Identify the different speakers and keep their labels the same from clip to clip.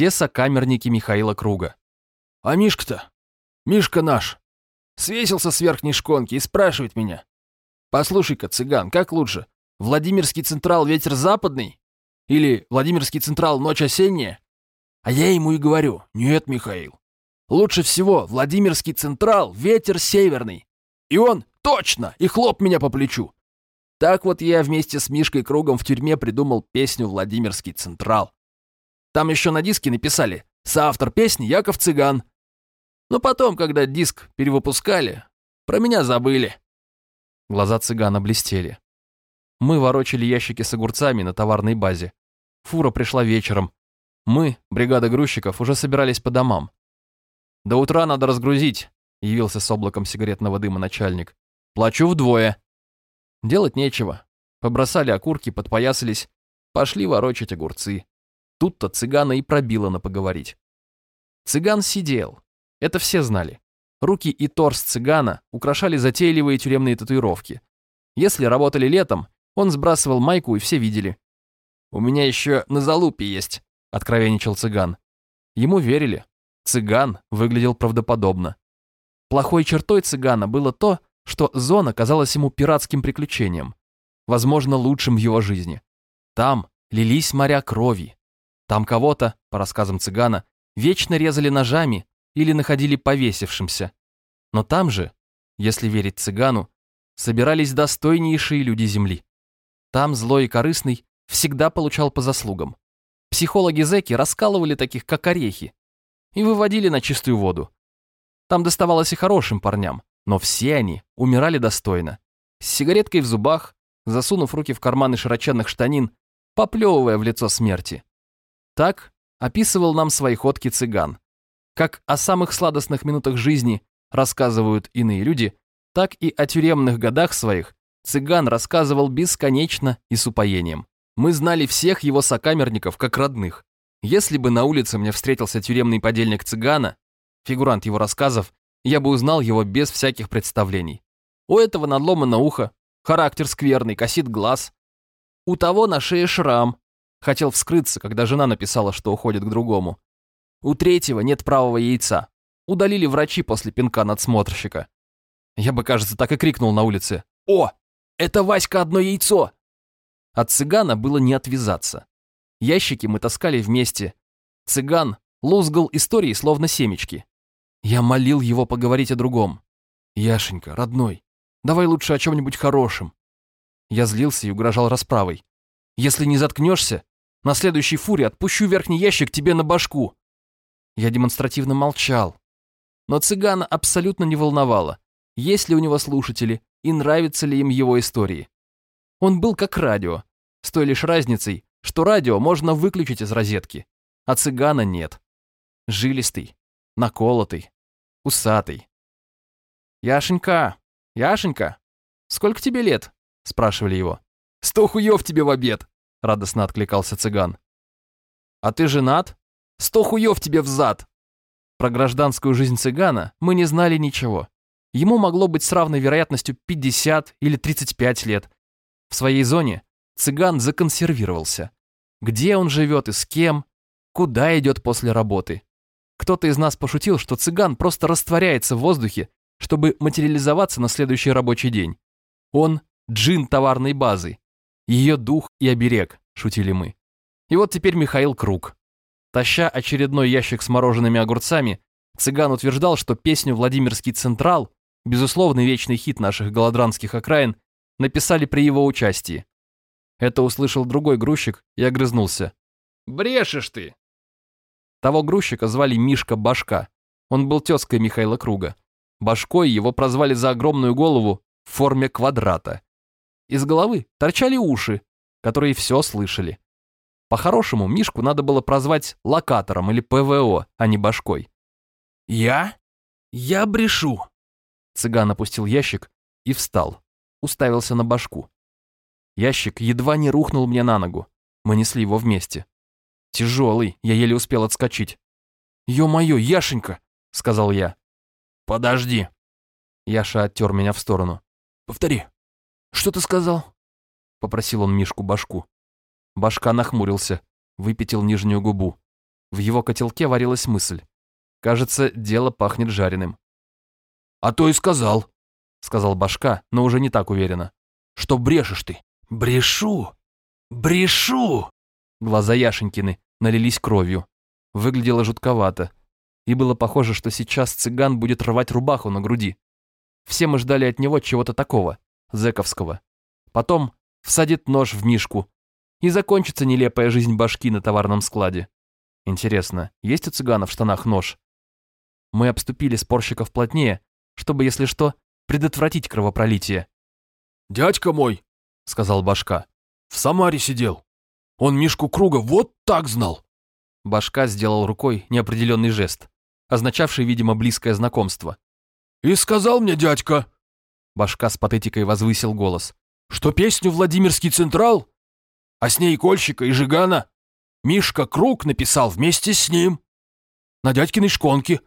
Speaker 1: все сокамерники Михаила Круга.
Speaker 2: А Мишка-то? Мишка наш. Свесился с верхней шконки и спрашивает меня. Послушай-ка, цыган, как лучше? Владимирский Централ ветер западный? Или Владимирский Централ ночь осенняя? А я ему и говорю, нет, Михаил. Лучше всего Владимирский Централ ветер северный. И он точно, и хлоп меня по плечу. Так вот я вместе с Мишкой Кругом в тюрьме придумал песню «Владимирский Централ». Там еще на диске написали «Соавтор песни Яков Цыган». Но потом, когда диск перевыпускали, про меня забыли.
Speaker 1: Глаза цыгана блестели. Мы ворочали ящики с огурцами на товарной базе. Фура пришла вечером. Мы, бригада грузчиков, уже собирались по домам. «До утра надо разгрузить», — явился с облаком сигаретного дыма начальник. «Плачу вдвое». Делать нечего. Побросали окурки, подпоясались, пошли ворочать огурцы. Тут-то цыгана и пробило на поговорить. Цыган сидел. Это все знали. Руки и торс цыгана украшали затейливые тюремные татуировки. Если работали летом, он сбрасывал майку, и все видели. «У меня еще на залупе есть», — откровенничал цыган. Ему верили. Цыган выглядел правдоподобно. Плохой чертой цыгана было то, что зона казалась ему пиратским приключением, возможно, лучшим в его жизни. Там лились моря крови, там кого-то, по рассказам цыгана, вечно резали ножами или находили повесившимся. Но там же, если верить цыгану, собирались достойнейшие люди земли. Там злой и корыстный всегда получал по заслугам. Психологи зэки раскалывали таких, как орехи, и выводили на чистую воду. Там доставалось и хорошим парням, но все они умирали достойно. С сигареткой в зубах, засунув руки в карманы широченных штанин, поплевывая в лицо смерти. Так описывал нам свои ходки цыган. Как о самых сладостных минутах жизни рассказывают иные люди, так и о тюремных годах своих цыган рассказывал бесконечно и с упоением. Мы знали всех его сокамерников как родных. Если бы на улице мне встретился тюремный подельник цыгана, фигурант его рассказов, я бы узнал его без всяких представлений. У этого надломано ухо, характер скверный, косит глаз. У того на шее шрам, Хотел вскрыться, когда жена написала, что уходит к другому. У третьего нет правого яйца. Удалили врачи после пинка надсмотрщика. Я бы, кажется, так и крикнул на улице. «О, это Васька одно яйцо!» От цыгана было не отвязаться. Ящики мы таскали вместе. Цыган лузгал истории, словно семечки. Я молил его поговорить о другом. «Яшенька, родной, давай лучше о чем-нибудь хорошем». Я злился и угрожал расправой. «Если не заткнешься, на следующей фуре отпущу верхний ящик тебе на башку». Я демонстративно молчал. Но цыгана абсолютно не волновало, есть ли у него слушатели и нравятся ли им его истории. Он был как радио, с той лишь разницей, что радио можно выключить из розетки, а цыгана нет. Жилистый, наколотый, усатый. «Яшенька, Яшенька, сколько тебе лет?» – спрашивали его. «Сто хуев тебе в обед!» — радостно откликался цыган. «А ты женат? Сто хуев тебе взад!» Про гражданскую жизнь цыгана мы не знали ничего. Ему могло быть с равной вероятностью 50 или 35 лет. В своей зоне цыган законсервировался. Где он живет и с кем, куда идет после работы. Кто-то из нас пошутил, что цыган просто растворяется в воздухе, чтобы материализоваться на следующий рабочий день. Он – джин товарной базы, ее дух и оберег, шутили мы. И вот теперь Михаил Круг. Таща очередной ящик с мороженными огурцами, цыган утверждал, что песню «Владимирский Централ», безусловный вечный хит наших голодранских окраин, написали при его участии. Это услышал другой грузчик и огрызнулся. «Брешешь ты!» Того грузчика звали Мишка Башка. Он был тезкой Михаила Круга. Башкой его прозвали за огромную голову в форме квадрата. Из головы торчали уши, которые все слышали. По-хорошему, Мишку надо было прозвать локатором или ПВО, а не башкой. «Я? Я брешу!» Цыган опустил ящик и встал, уставился на башку. Ящик едва не рухнул мне на ногу. Мы несли его вместе. Тяжелый, я еле успел отскочить. «Ё-моё, Яшенька!» — сказал я. «Подожди!» Яша оттер меня в сторону. «Повтори!» «Что ты сказал?» — попросил он Мишку башку. Башка нахмурился, выпятил нижнюю губу. В его котелке варилась мысль. Кажется, дело пахнет жареным.
Speaker 2: «А то и сказал», —
Speaker 1: сказал Башка, но уже не так уверенно.
Speaker 2: «Что брешешь ты?» «Брешу! Брешу!»
Speaker 1: Глаза Яшенькины налились кровью. Выглядело жутковато. И было похоже, что сейчас цыган будет рвать рубаху на груди. Все мы ждали от него чего-то такого, зэковского. Потом всадит нож в мишку, и закончится нелепая жизнь башки на товарном складе. Интересно, есть у цыгана в штанах нож? Мы обступили спорщиков плотнее, чтобы, если что, предотвратить кровопролитие.
Speaker 2: «Дядька мой», — сказал Башка, — «в Самаре сидел. Он Мишку Круга вот так знал».
Speaker 1: Башка сделал рукой неопределенный жест, означавший, видимо, близкое знакомство.
Speaker 2: «И сказал мне дядька», —
Speaker 1: Башка с патетикой возвысил голос,
Speaker 2: «что песню «Владимирский Централ», а с ней Кольщика и Жигана, Мишка Круг написал вместе с ним. На дядькиной шконке.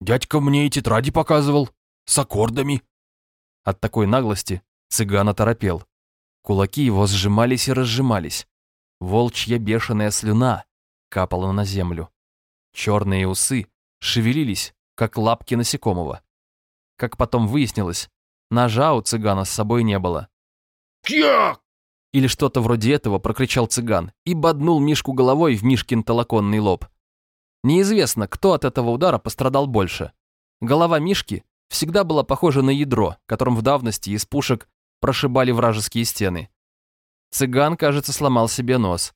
Speaker 2: Дядька мне и тетради показывал, с аккордами».
Speaker 1: От такой наглости цыган оторопел. Кулаки его сжимались и разжимались. Волчья бешеная слюна капала на землю. Черные усы шевелились, как лапки насекомого. Как потом выяснилось, ножа у цыгана с собой не было.
Speaker 2: «Кьяк!»
Speaker 1: Или что-то вроде этого прокричал цыган и боднул Мишку головой в Мишкин толоконный лоб. Неизвестно, кто от этого удара пострадал больше. Голова Мишки всегда была похожа на ядро, которым в давности из пушек прошибали вражеские стены. Цыган, кажется, сломал себе нос.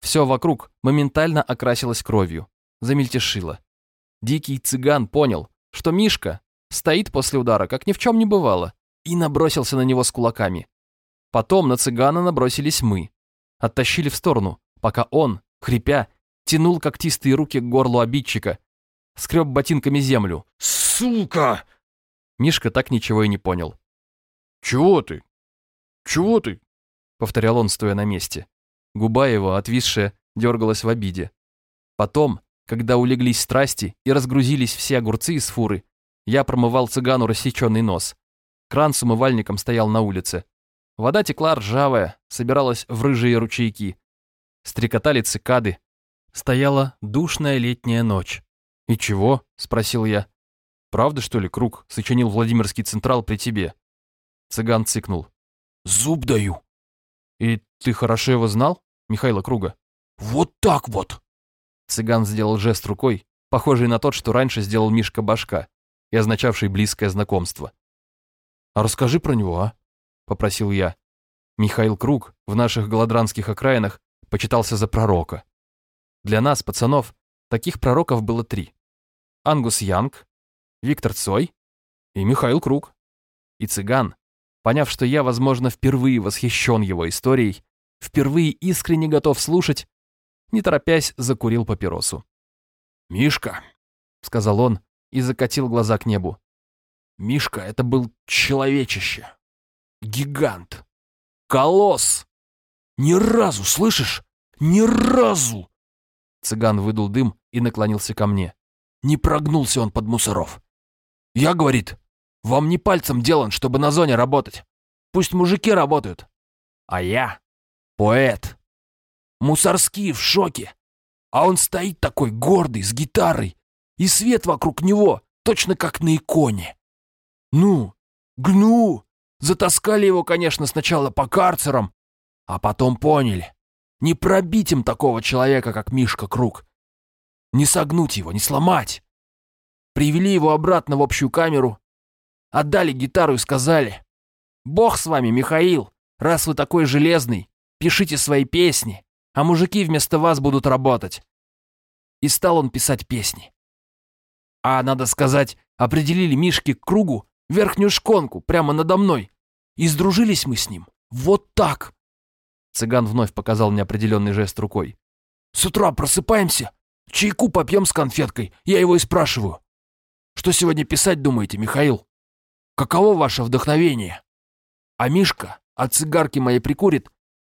Speaker 1: Все вокруг моментально окрасилось кровью, замельтешило. Дикий цыган понял, что Мишка стоит после удара, как ни в чем не бывало, и набросился на него с кулаками. Потом на цыгана набросились мы. Оттащили в сторону, пока он, хрипя, тянул когтистые руки к горлу обидчика, скреб ботинками землю.
Speaker 2: «Сука!»
Speaker 1: Мишка так ничего и не понял.
Speaker 2: «Чего ты? Чего ты?»
Speaker 1: Повторял он, стоя на месте. Губа его, отвисшая, дергалась в обиде. Потом, когда улеглись страсти и разгрузились все огурцы из фуры, я промывал цыгану рассеченный нос. Кран с умывальником стоял на улице. Вода текла ржавая, собиралась в рыжие ручейки. Стрекотали цикады. Стояла душная летняя ночь. «И чего?» — спросил я. «Правда, что ли, Круг сочинил Владимирский Централ при тебе?» Цыган цыкнул.
Speaker 2: «Зуб даю».
Speaker 1: «И ты хорошо его знал, Михаила Круга?»
Speaker 2: «Вот так вот!»
Speaker 1: Цыган сделал жест рукой, похожий на тот, что раньше сделал Мишка Башка, и означавший близкое знакомство. «А расскажи про него, а?» попросил я. Михаил Круг в наших голодранских окраинах почитался за пророка. Для нас, пацанов, таких пророков было три. Ангус Янг, Виктор Цой и Михаил Круг. И цыган, поняв, что я, возможно, впервые восхищен его историей, впервые искренне готов слушать, не торопясь, закурил папиросу.
Speaker 2: «Мишка», — сказал он и закатил глаза к небу. «Мишка — это был человечище. Гигант. Колосс. Ни разу, слышишь? Ни разу!»
Speaker 1: Цыган выдул дым и наклонился ко мне.
Speaker 2: Не прогнулся он под мусоров. «Я, — говорит, — вам не пальцем делан, чтобы на зоне работать. Пусть мужики работают. А я — поэт. Мусорские в шоке. А он стоит такой гордый, с гитарой, и свет вокруг него, точно как на иконе. Ну, гну, Затаскали его, конечно, сначала по карцерам, а потом поняли. Не пробить им такого человека, как Мишка Круг. Не согнуть его, не сломать. Привели его обратно в общую камеру, отдали гитару и сказали, «Бог с вами, Михаил, раз вы такой железный, пишите свои песни, а мужики вместо вас будут работать». И стал он писать песни. А, надо сказать, определили Мишке к кругу верхнюю шконку, прямо надо мной. И сдружились мы с ним. Вот так.
Speaker 1: Цыган вновь показал мне определенный жест рукой.
Speaker 2: С утра просыпаемся, чайку попьем с конфеткой. Я его и спрашиваю. Что сегодня писать думаете, Михаил? Каково ваше вдохновение? А Мишка от цигарки моей прикурит,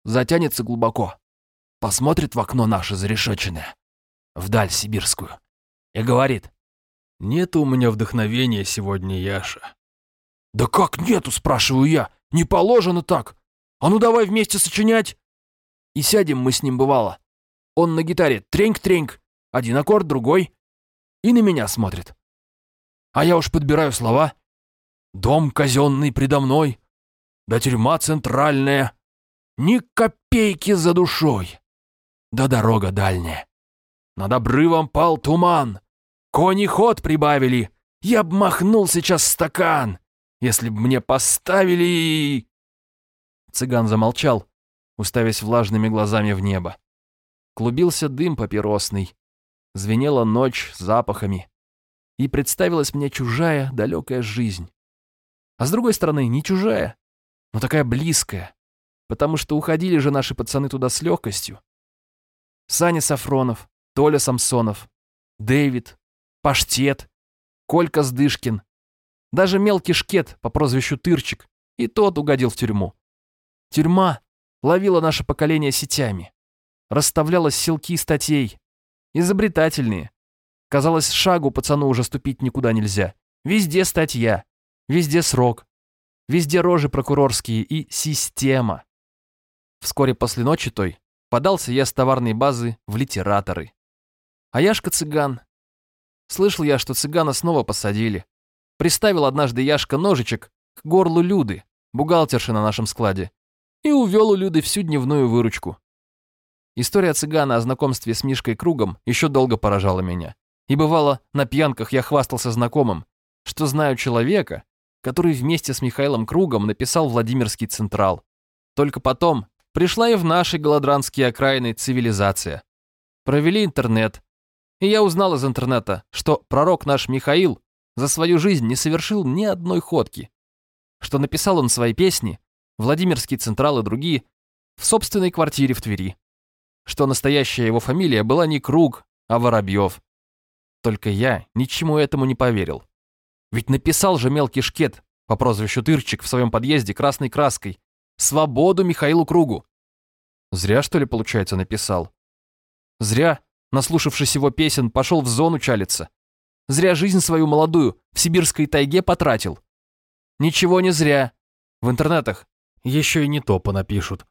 Speaker 2: затянется глубоко, посмотрит в окно наше зарешеченное, вдаль сибирскую, и говорит, «Нет у меня вдохновения сегодня, Яша. «Да как нету?» – спрашиваю я. «Не положено так. А ну давай вместе сочинять!» И сядем мы с ним бывало. Он на гитаре треньк-треньк, Один аккорд, другой. И на меня смотрит. А я уж подбираю слова. Дом казенный предо мной. Да тюрьма центральная. Ни копейки за душой. Да дорога дальняя. Над обрывом пал туман. Кони ход прибавили. Я б махнул сейчас стакан, если б мне поставили...
Speaker 1: Цыган замолчал, уставясь влажными глазами в небо. Клубился дым папиросный. Звенела ночь запахами. И представилась мне чужая, далекая жизнь. А с другой стороны, не чужая, но такая близкая, потому что уходили же наши пацаны туда с легкостью. Саня Сафронов, Толя Самсонов, Дэвид, Паштет, Колька Сдышкин, даже мелкий шкет по прозвищу Тырчик, и тот угодил в тюрьму. Тюрьма ловила наше поколение сетями, расставляла селки статей, изобретательные. Казалось, шагу пацану уже ступить никуда нельзя. Везде статья, везде срок, везде рожи прокурорские и система. Вскоре после ночи той подался я с товарной базы в литераторы. А Яшка цыган. Слышал я, что цыгана снова посадили. Приставил однажды Яшка ножичек к горлу Люды, бухгалтерши на нашем складе, и увел у Люды всю дневную выручку. История цыгана о знакомстве с Мишкой Кругом еще долго поражала меня. И бывало, на пьянках я хвастался знакомым, что знаю человека, который вместе с Михаилом Кругом написал Владимирский Централ. Только потом пришла и в наши голодранские окраины цивилизация. Провели интернет, и я узнал из интернета, что пророк наш Михаил за свою жизнь не совершил ни одной ходки, что написал он свои песни, Владимирский Централ и другие, в собственной квартире в Твери, что настоящая его фамилия была не Круг, а Воробьев. Только я ничему этому не поверил. Ведь написал же мелкий шкет по прозвищу Тырчик в своем подъезде красной краской «Свободу Михаилу Кругу». Зря, что ли, получается, написал. Зря, наслушавшись его песен, пошел в зону чалиться. Зря жизнь свою молодую в сибирской тайге потратил. Ничего не зря. В интернетах еще и не то понапишут.